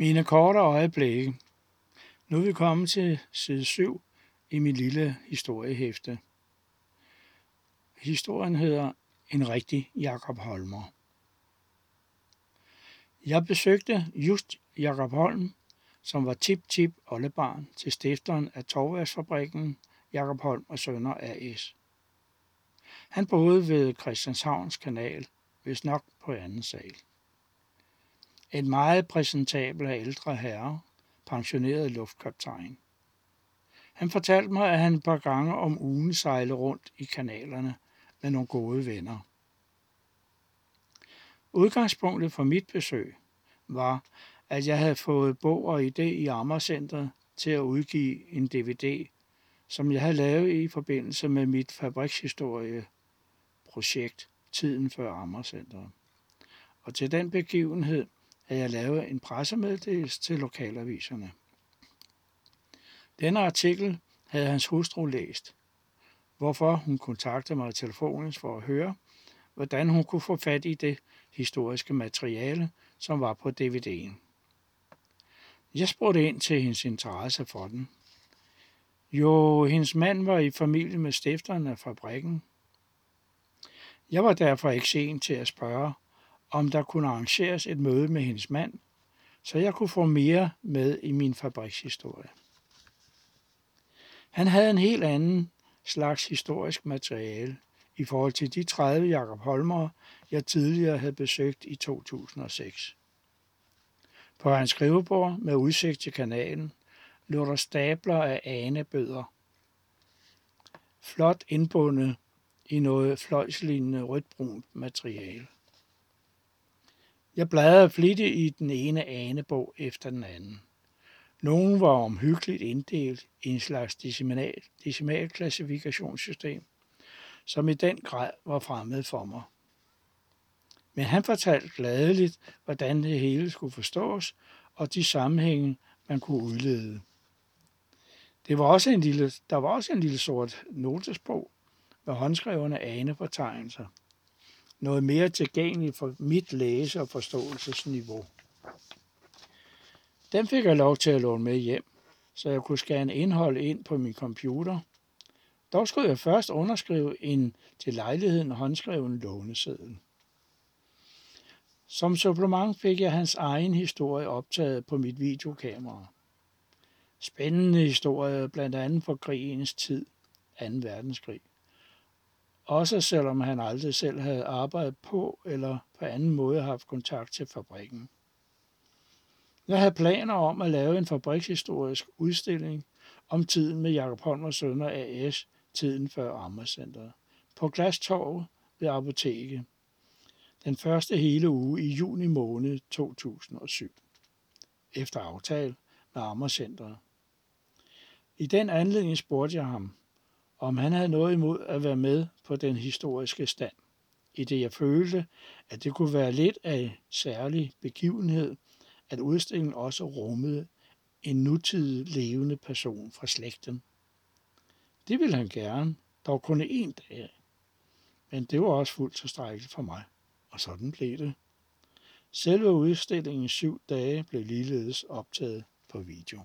Mine korte øjeblikke. Nu er vi kommet til side 7 i mit lille historiehæfte. Historien hedder En rigtig Jakob Holmer. Jeg besøgte just Jakob Holm, som var tip-tip oldebarn til stifteren af Torværksfabrikken Jakob Holm og Sønner AS. Han boede ved Christianshavns kanal, hvis nok på anden sal. En meget præsentabel ældre herre, pensioneret luftkaptajn. Han fortalte mig, at han et par gange om ugen sejlede rundt i kanalerne med nogle gode venner. Udgangspunktet for mit besøg var, at jeg havde fået bog og idé i Amagercentret til at udgive en DVD, som jeg havde lavet i forbindelse med mit fabrikshistorie-projekt Tiden før Amagercentret. Og til den begivenhed at jeg lavede en pressemeddelelse til lokalaviserne. Denne artikel havde hans hustru læst, hvorfor hun kontaktede mig telefonisk for at høre, hvordan hun kunne få fat i det historiske materiale, som var på DVD'en. Jeg spurgte ind til hendes interesse for den. Jo, hendes mand var i familie med stifteren af fabrikken. Jeg var derfor ikke sen til at spørge, om der kunne arrangeres et møde med hendes mand, så jeg kunne få mere med i min fabrikshistorie. Han havde en helt anden slags historisk materiale i forhold til de 30 Jakob Holmer, jeg tidligere havde besøgt i 2006. På hans skrivebord med udsigt til kanalen lå der stabler af anebøder. Flot indbundet i noget fløjslignende rødbrunt materiale. Jeg bladrede flittigt i den ene anebog efter den anden. Nogle var omhyggeligt inddelt i en slags decimal, decimal klassifikationssystem, som i den grad var fremmed for mig. Men han fortalte gladeligt, hvordan det hele skulle forstås, og de sammenhænge, man kunne udlede. Det var også en lille, der var også en lille sort notesbog med håndskrevne anefortegnelser noget mere tilgængeligt for mit læse- og forståelsesniveau. Den fik jeg lov til at låne med hjem, så jeg kunne scanne indhold ind på min computer. Dog skulle jeg først underskrive en til lejligheden håndskreven låneseddel. Som supplement fik jeg hans egen historie optaget på mit videokamera. Spændende historie, blandt andet for krigens tid, 2. verdenskrig også selvom han aldrig selv havde arbejdet på eller på anden måde haft kontakt til fabrikken. Jeg havde planer om at lave en fabrikshistorisk udstilling om tiden med Jakob Holm og Sønner AS, tiden før Amagercenteret, på Glastorvet ved apoteket, den første hele uge i juni måned 2007, efter aftale med Amagercenteret. I den anledning spurgte jeg ham, om han havde noget imod at være med på den historiske stand, i det jeg følte, at det kunne være lidt af en særlig begivenhed, at udstillingen også rummede en nutidig levende person fra slægten. Det ville han gerne, dog kun én dag. Men det var også fuldt tilstrækkeligt for mig, og sådan blev det. Selve udstillingen syv dage blev ligeledes optaget på video.